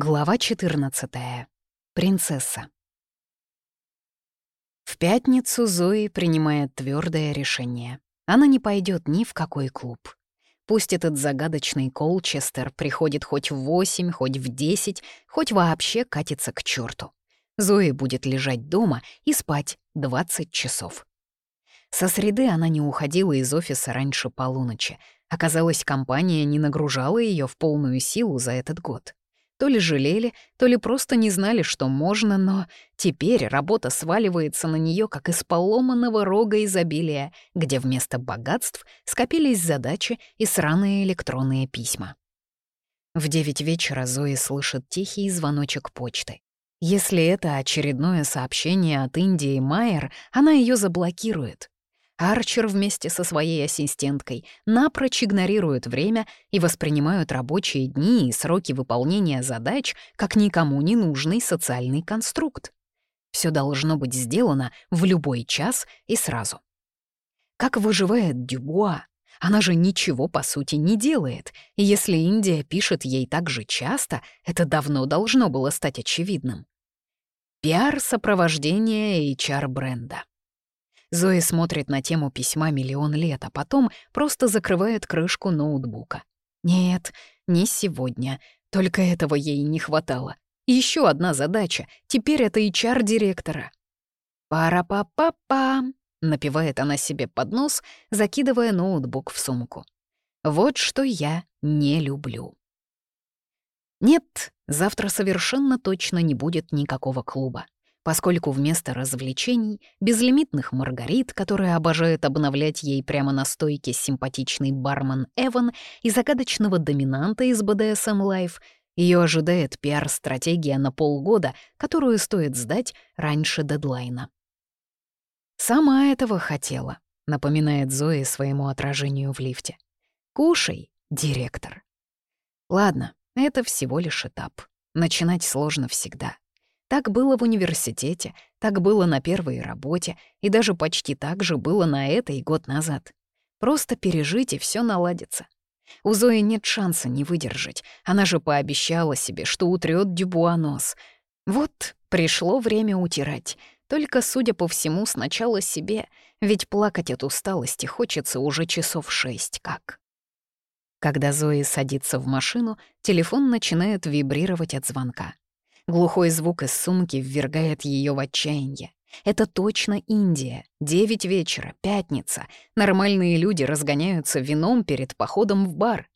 Глава 14. Принцесса. В пятницу Зои принимает твердое решение. Она не пойдет ни в какой клуб. Пусть этот загадочный Колчестер приходит хоть в восемь, хоть в десять, хоть вообще катится к черту. Зои будет лежать дома и спать 20 часов. Со среды она не уходила из офиса раньше полуночи. Оказалось, компания не нагружала ее в полную силу за этот год. То ли жалели, то ли просто не знали, что можно, но теперь работа сваливается на нее, как из поломанного рога изобилия, где вместо богатств скопились задачи и сраные электронные письма. В девять вечера Зои слышит тихий звоночек почты. Если это очередное сообщение от Индии Майер, она ее заблокирует. Арчер вместе со своей ассистенткой напрочь игнорируют время и воспринимают рабочие дни и сроки выполнения задач как никому не нужный социальный конструкт. Все должно быть сделано в любой час и сразу. Как выживает Дюбуа? Она же ничего, по сути, не делает, и если Индия пишет ей так же часто, это давно должно было стать очевидным. Пиар сопровождения HR-бренда. Зои смотрит на тему письма миллион лет, а потом просто закрывает крышку ноутбука. Нет, не сегодня. Только этого ей не хватало. Еще одна задача. Теперь это HR-директора. «Пара-па-па-па», — напевает она себе под нос, закидывая ноутбук в сумку. «Вот что я не люблю». Нет, завтра совершенно точно не будет никакого клуба поскольку вместо развлечений, безлимитных маргарит, которые обожает обновлять ей прямо на стойке симпатичный бармен Эван и загадочного доминанта из BDSM Life, ее ожидает пиар-стратегия на полгода, которую стоит сдать раньше дедлайна. «Сама этого хотела», — напоминает Зои своему отражению в лифте. «Кушай, директор». Ладно, это всего лишь этап. Начинать сложно всегда. Так было в университете, так было на первой работе, и даже почти так же было на этой год назад. Просто пережить, и все наладится. У Зои нет шанса не выдержать. Она же пообещала себе, что утрёт Дюбуа нос. Вот пришло время утирать. Только, судя по всему, сначала себе, ведь плакать от усталости хочется уже часов шесть как. Когда Зои садится в машину, телефон начинает вибрировать от звонка. Глухой звук из сумки ввергает ее в отчаяние. Это точно Индия. Девять вечера, пятница. Нормальные люди разгоняются вином перед походом в бар.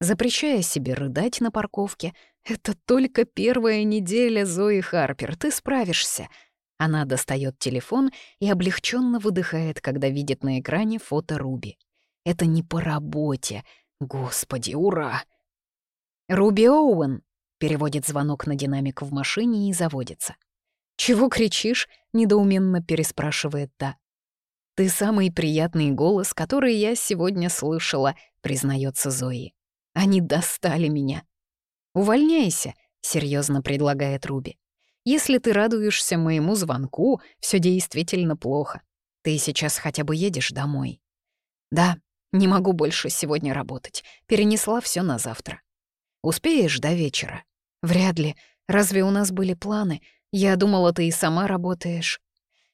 Запрещая себе рыдать на парковке, это только первая неделя, Зои Харпер, ты справишься. Она достает телефон и облегченно выдыхает, когда видит на экране фото Руби. Это не по работе. Господи, ура! Руби Оуэн, Переводит звонок на динамик в машине и заводится. «Чего кричишь?» — недоуменно переспрашивает та. «Ты самый приятный голос, который я сегодня слышала», — признается Зои. «Они достали меня». «Увольняйся», — серьезно предлагает Руби. «Если ты радуешься моему звонку, все действительно плохо. Ты сейчас хотя бы едешь домой». «Да, не могу больше сегодня работать. Перенесла все на завтра». «Успеешь до вечера?» «Вряд ли. Разве у нас были планы? Я думала, ты и сама работаешь».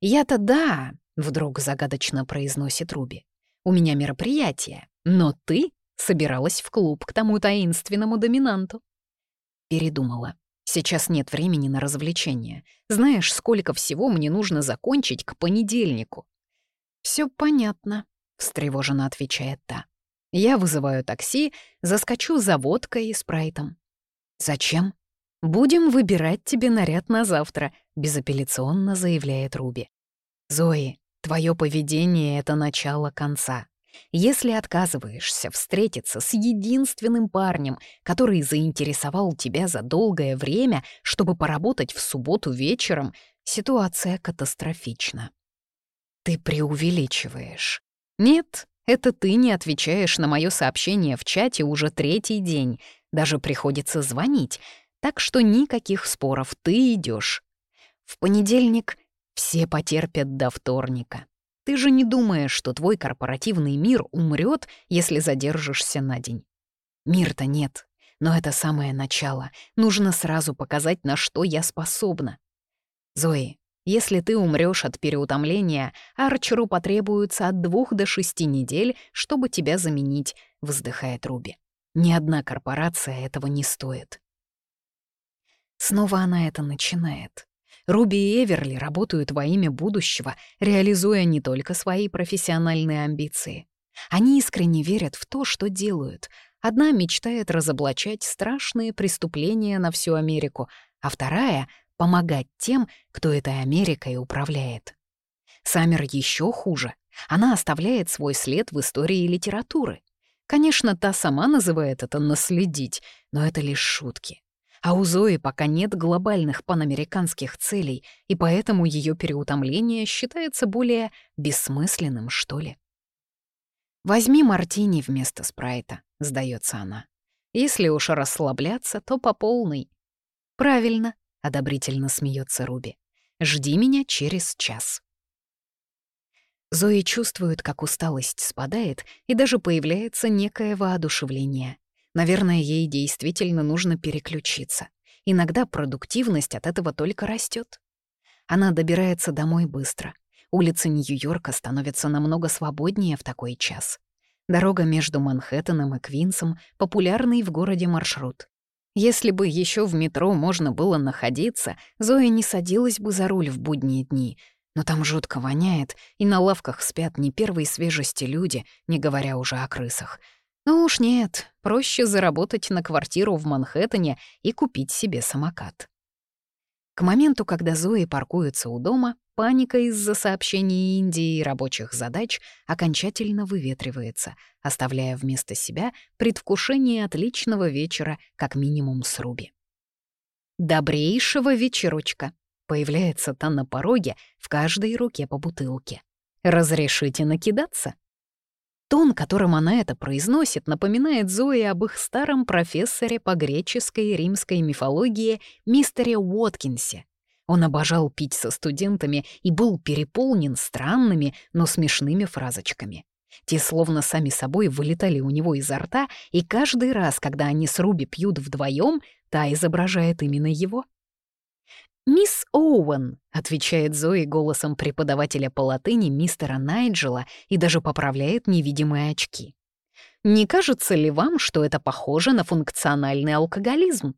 «Я-то да», — вдруг загадочно произносит Руби. «У меня мероприятие, но ты собиралась в клуб к тому таинственному доминанту». Передумала. Сейчас нет времени на развлечения. Знаешь, сколько всего мне нужно закончить к понедельнику?» Все понятно», — встревоженно отвечает та. «Я вызываю такси, заскочу за водкой и спрайтом. «Зачем?» «Будем выбирать тебе наряд на завтра», — безапелляционно заявляет Руби. «Зои, твое поведение — это начало конца. Если отказываешься встретиться с единственным парнем, который заинтересовал тебя за долгое время, чтобы поработать в субботу вечером, ситуация катастрофична. Ты преувеличиваешь. Нет, это ты не отвечаешь на мое сообщение в чате уже третий день, даже приходится звонить, так что никаких споров, ты идешь. В понедельник все потерпят до вторника. Ты же не думаешь, что твой корпоративный мир умрет, если задержишься на день. Мир-то нет. Но это самое начало. Нужно сразу показать, на что я способна. Зои, если ты умрешь от переутомления, Арчеру потребуется от двух до шести недель, чтобы тебя заменить, вздыхает Руби. Ни одна корпорация этого не стоит. Снова она это начинает. Руби и Эверли работают во имя будущего, реализуя не только свои профессиональные амбиции. Они искренне верят в то, что делают. Одна мечтает разоблачать страшные преступления на всю Америку, а вторая — помогать тем, кто этой Америкой управляет. Саммер еще хуже. Она оставляет свой след в истории литературы. Конечно, та сама называет это «наследить», но это лишь шутки. А у Зои пока нет глобальных панамериканских целей, и поэтому ее переутомление считается более бессмысленным, что ли. «Возьми мартини вместо спрайта», — сдается она. «Если уж расслабляться, то по полной». «Правильно», — одобрительно смеется Руби. «Жди меня через час». Зои чувствует, как усталость спадает, и даже появляется некое воодушевление. Наверное, ей действительно нужно переключиться. Иногда продуктивность от этого только растет. Она добирается домой быстро. Улицы Нью-Йорка становятся намного свободнее в такой час. Дорога между Манхэттеном и Квинсом — популярный в городе маршрут. Если бы еще в метро можно было находиться, Зоя не садилась бы за руль в будние дни. Но там жутко воняет, и на лавках спят не первой свежести люди, не говоря уже о крысах — ну уж нет, проще заработать на квартиру в Манхэттене и купить себе самокат. К моменту, когда Зои паркуется у дома, паника из-за сообщений Индии и рабочих задач окончательно выветривается, оставляя вместо себя предвкушение отличного вечера, как минимум с Руби. «Добрейшего вечерочка!» Появляется та на пороге, в каждой руке по бутылке. «Разрешите накидаться?» Тон, которым она это произносит, напоминает Зои об их старом профессоре по греческой и римской мифологии мистере Уоткинсе. Он обожал пить со студентами и был переполнен странными, но смешными фразочками. Те словно сами собой вылетали у него изо рта, и каждый раз, когда они с Руби пьют вдвоем, та изображает именно его. «Мисс Оуэн», — отвечает Зои голосом преподавателя по латыни мистера Найджела и даже поправляет невидимые очки. «Не кажется ли вам, что это похоже на функциональный алкоголизм?»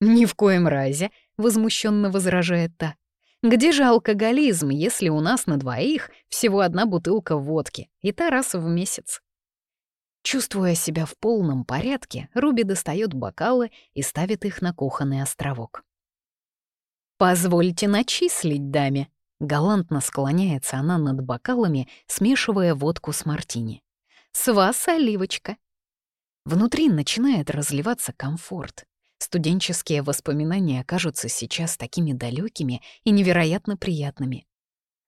«Ни в коем разе», — возмущенно возражает та. «Где же алкоголизм, если у нас на двоих всего одна бутылка водки, и та раз в месяц?» Чувствуя себя в полном порядке, Руби достает бокалы и ставит их на кухонный островок. «Позвольте начислить даме». Галантно склоняется она над бокалами, смешивая водку с мартини. «С вас оливочка». Внутри начинает разливаться комфорт. Студенческие воспоминания кажутся сейчас такими далекими и невероятно приятными.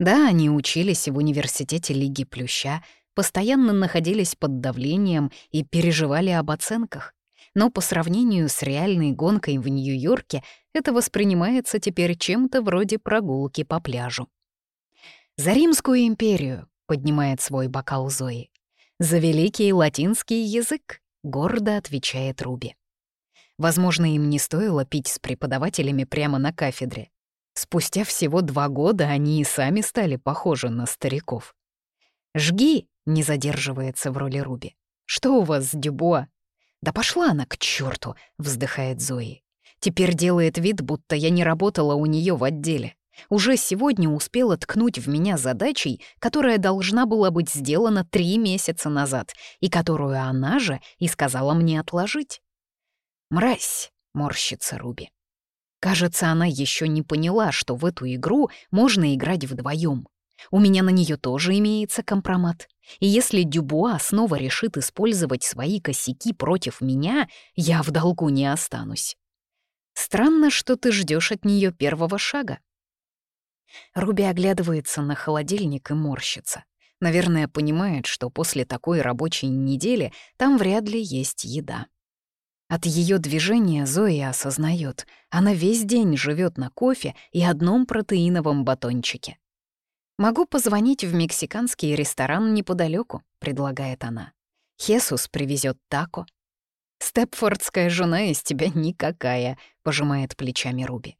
Да, они учились в университете Лиги Плюща, постоянно находились под давлением и переживали об оценках но по сравнению с реальной гонкой в Нью-Йорке это воспринимается теперь чем-то вроде прогулки по пляжу. «За Римскую империю!» — поднимает свой бокал Зои. «За великий латинский язык!» — гордо отвечает Руби. Возможно, им не стоило пить с преподавателями прямо на кафедре. Спустя всего два года они и сами стали похожи на стариков. «Жги!» — не задерживается в роли Руби. «Что у вас с Дюбуа?» «Да пошла она к черту, вздыхает Зои. «Теперь делает вид, будто я не работала у нее в отделе. Уже сегодня успела ткнуть в меня задачей, которая должна была быть сделана три месяца назад, и которую она же и сказала мне отложить». «Мразь!» — морщится Руби. Кажется, она еще не поняла, что в эту игру можно играть вдвоем. У меня на нее тоже имеется компромат. И если Дюбуа снова решит использовать свои косяки против меня, я в долгу не останусь. Странно, что ты ждешь от нее первого шага. Руби оглядывается на холодильник и морщится. Наверное, понимает, что после такой рабочей недели там вряд ли есть еда. От ее движения Зоя осознает, она весь день живет на кофе и одном протеиновом батончике. «Могу позвонить в мексиканский ресторан неподалеку», — предлагает она. «Хесус привезет тако». «Степфордская жена из тебя никакая», — пожимает плечами Руби.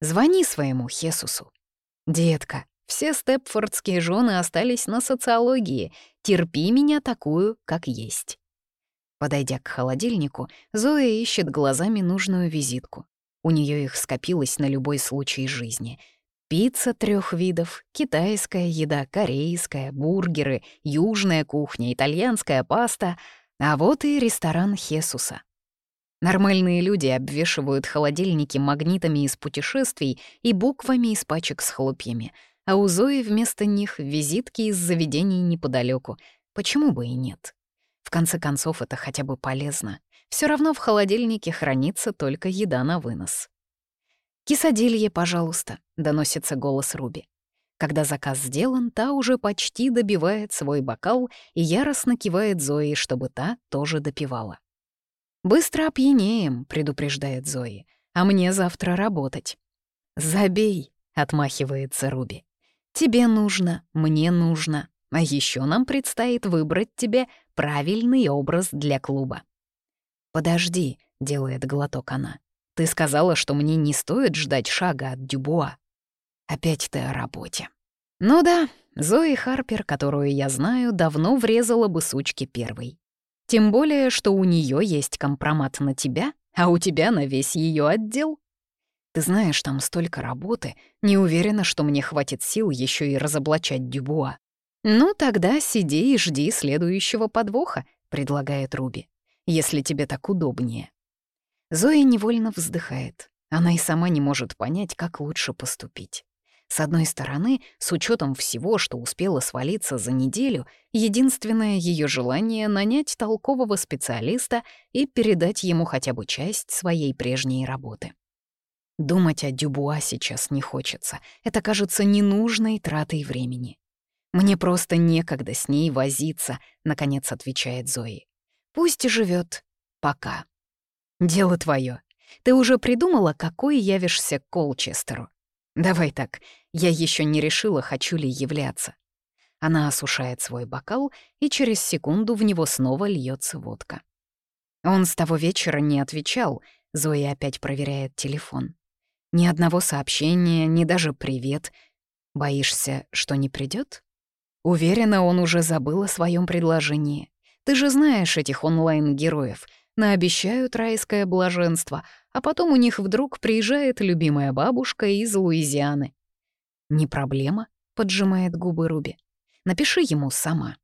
«Звони своему Хесусу». «Детка, все степфордские жены остались на социологии. Терпи меня такую, как есть». Подойдя к холодильнику, Зоя ищет глазами нужную визитку. У нее их скопилось на любой случай жизни. Пицца трех видов, китайская еда, корейская, бургеры, южная кухня, итальянская паста, а вот и ресторан Хесуса. Нормальные люди обвешивают холодильники магнитами из путешествий и буквами из пачек с хлопьями, а у Зои вместо них визитки из заведений неподалеку. Почему бы и нет? В конце концов, это хотя бы полезно. Все равно в холодильнике хранится только еда на вынос. «Кисадилье, пожалуйста», — доносится голос Руби. Когда заказ сделан, та уже почти добивает свой бокал и яростно кивает Зои, чтобы та тоже допивала. «Быстро опьянеем», — предупреждает Зои, «а мне завтра работать». «Забей», — отмахивается Руби. «Тебе нужно, мне нужно, а еще нам предстоит выбрать тебе правильный образ для клуба». «Подожди», — делает глоток она. «Ты сказала, что мне не стоит ждать шага от Дюбуа». «Опять ты о работе». «Ну да, Зои Харпер, которую я знаю, давно врезала бы сучки первой. Тем более, что у нее есть компромат на тебя, а у тебя на весь ее отдел. Ты знаешь, там столько работы, не уверена, что мне хватит сил еще и разоблачать Дюбуа. «Ну, тогда сиди и жди следующего подвоха», — предлагает Руби, «если тебе так удобнее». Зоя невольно вздыхает. Она и сама не может понять, как лучше поступить. С одной стороны, с учетом всего, что успела свалиться за неделю, единственное ее желание — нанять толкового специалиста и передать ему хотя бы часть своей прежней работы. Думать о Дюбуа сейчас не хочется. Это кажется ненужной тратой времени. «Мне просто некогда с ней возиться», — наконец отвечает Зои. «Пусть живет. Пока». «Дело твое. Ты уже придумала, какой явишься Колчестеру? Давай так, я еще не решила, хочу ли являться». Она осушает свой бокал, и через секунду в него снова льется водка. Он с того вечера не отвечал, Зоя опять проверяет телефон. Ни одного сообщения, ни даже «привет». Боишься, что не придет? Уверена, он уже забыл о своем предложении. Ты же знаешь этих онлайн-героев. Наобещают райское блаженство, а потом у них вдруг приезжает любимая бабушка из Луизианы. «Не проблема», — поджимает губы Руби. «Напиши ему сама».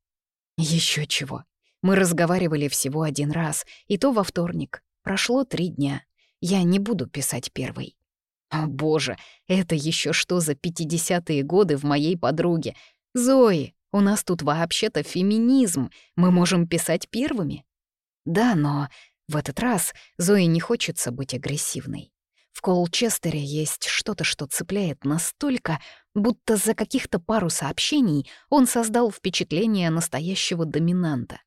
Еще чего. Мы разговаривали всего один раз, и то во вторник. Прошло три дня. Я не буду писать первый. О боже, это еще что за пятидесятые годы в моей подруге, «Зои, у нас тут вообще-то феминизм, мы можем писать первыми». «Да, но в этот раз Зои не хочется быть агрессивной. В Колчестере есть что-то, что цепляет настолько, будто за каких-то пару сообщений он создал впечатление настоящего доминанта.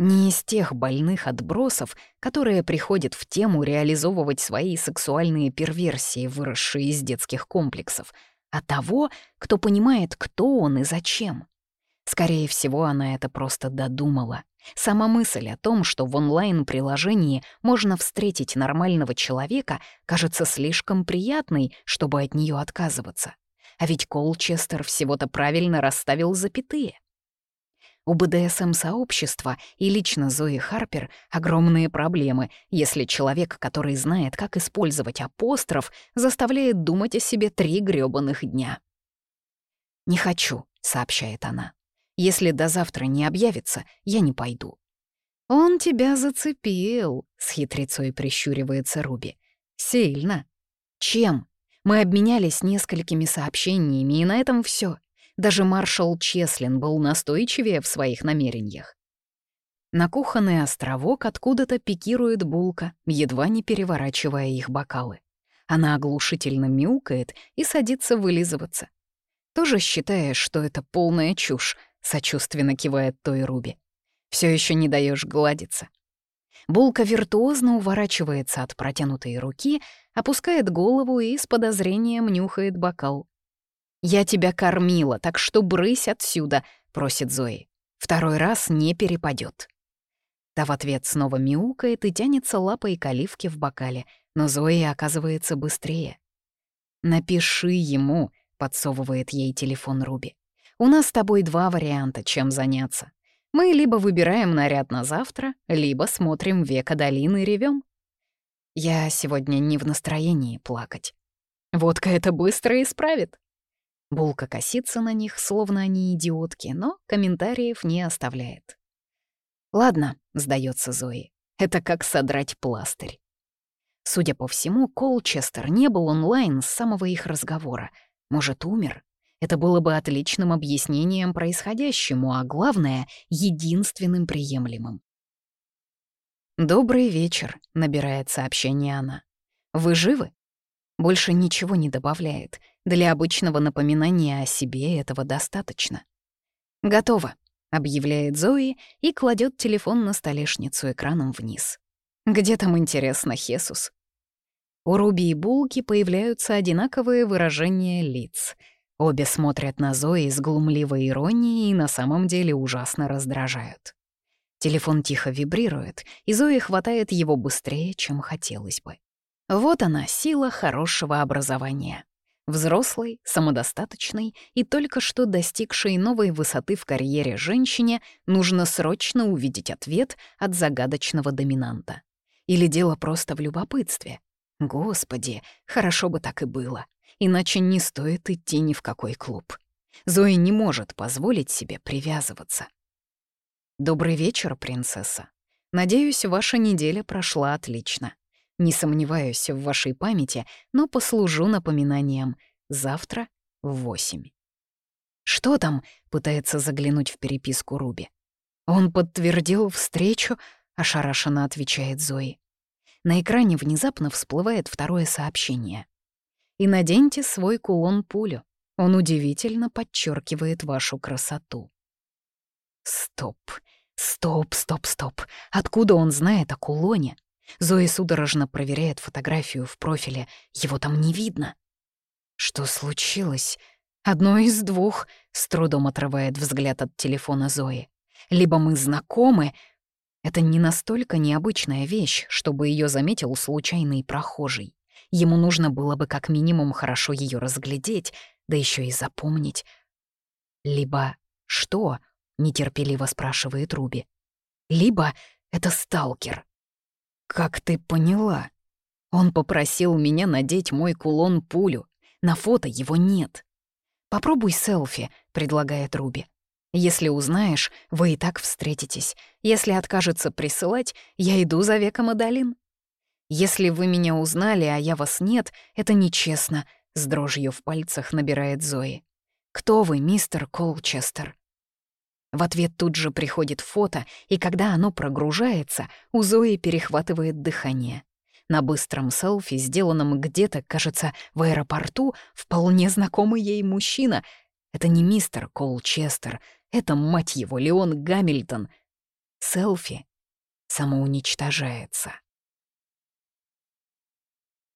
Не из тех больных отбросов, которые приходят в тему реализовывать свои сексуальные перверсии, выросшие из детских комплексов, а того, кто понимает, кто он и зачем. Скорее всего, она это просто додумала. Сама мысль о том, что в онлайн-приложении можно встретить нормального человека, кажется слишком приятной, чтобы от нее отказываться. А ведь Колчестер всего-то правильно расставил запятые. У БДСМ-сообщества и лично Зои Харпер огромные проблемы, если человек, который знает, как использовать апостроф, заставляет думать о себе три грёбаных дня. «Не хочу», — сообщает она. «Если до завтра не объявится, я не пойду». «Он тебя зацепил», — с хитрецой прищуривается Руби. «Сильно». «Чем?» Мы обменялись несколькими сообщениями, и на этом все. Даже маршал Чеслин был настойчивее в своих намерениях. На кухонный островок откуда-то пикирует булка, едва не переворачивая их бокалы. Она оглушительно мяукает и садится вылизываться. Тоже считаешь, что это полная чушь, сочувственно кивает той Руби. Все еще не даешь гладиться. Булка виртуозно уворачивается от протянутой руки, опускает голову и с подозрением нюхает бокал. «Я тебя кормила, так что брысь отсюда», — просит Зои. «Второй раз не перепадет. Та в ответ снова мяукает и тянется лапой к оливке в бокале, но Зои оказывается быстрее. «Напиши ему», — подсовывает ей телефон Руби. «У нас с тобой два варианта, чем заняться. Мы либо выбираем наряд на завтра, либо смотрим «Века долины» и ревем. Я сегодня не в настроении плакать. Водка это быстро исправит. Булка косится на них, словно они идиотки, но комментариев не оставляет. «Ладно», — сдается Зои, — «это как содрать пластырь». Судя по всему, Колчестер не был онлайн с самого их разговора. Может, умер? Это было бы отличным объяснением происходящему, а главное — единственным приемлемым. «Добрый вечер», — набирает сообщение она. «Вы живы?» Больше ничего не добавляет. Для обычного напоминания о себе этого достаточно. «Готово», — объявляет Зои и кладет телефон на столешницу экраном вниз. «Где там, интересно, Хесус?» У Руби и Булки появляются одинаковые выражения лиц. Обе смотрят на Зои с глумливой иронией и на самом деле ужасно раздражают. Телефон тихо вибрирует, и Зои хватает его быстрее, чем хотелось бы. Вот она, сила хорошего образования. Взрослой, самодостаточной и только что достигшей новой высоты в карьере женщине нужно срочно увидеть ответ от загадочного доминанта. Или дело просто в любопытстве. Господи, хорошо бы так и было. Иначе не стоит идти ни в какой клуб. Зои не может позволить себе привязываться. «Добрый вечер, принцесса. Надеюсь, ваша неделя прошла отлично. Не сомневаюсь в вашей памяти, но послужу напоминанием. Завтра в восемь». «Что там?» — пытается заглянуть в переписку Руби. «Он подтвердил встречу», — ошарашенно отвечает Зои. На экране внезапно всплывает второе сообщение. «И наденьте свой кулон-пулю. Он удивительно подчеркивает вашу красоту». Стоп, стоп, стоп, стоп. Откуда он знает о кулоне? Зои судорожно проверяет фотографию в профиле. Его там не видно. Что случилось? Одно из двух, с трудом отрывает взгляд от телефона Зои. Либо мы знакомы, это не настолько необычная вещь, чтобы ее заметил случайный прохожий. Ему нужно было бы как минимум хорошо ее разглядеть, да еще и запомнить. Либо что? нетерпеливо спрашивает Руби. Либо это сталкер. Как ты поняла? Он попросил меня надеть мой кулон-пулю. На фото его нет. Попробуй селфи, предлагает Руби. Если узнаешь, вы и так встретитесь. Если откажется присылать, я иду за веком Адалин. Если вы меня узнали, а я вас нет, это нечестно, с дрожью в пальцах набирает Зои. Кто вы, мистер Колчестер? В ответ тут же приходит фото, и когда оно прогружается, у Зои перехватывает дыхание. На быстром селфи, сделанном где-то, кажется, в аэропорту, вполне знакомый ей мужчина. Это не мистер Колчестер, это, мать его, Леон Гамильтон. Селфи самоуничтожается.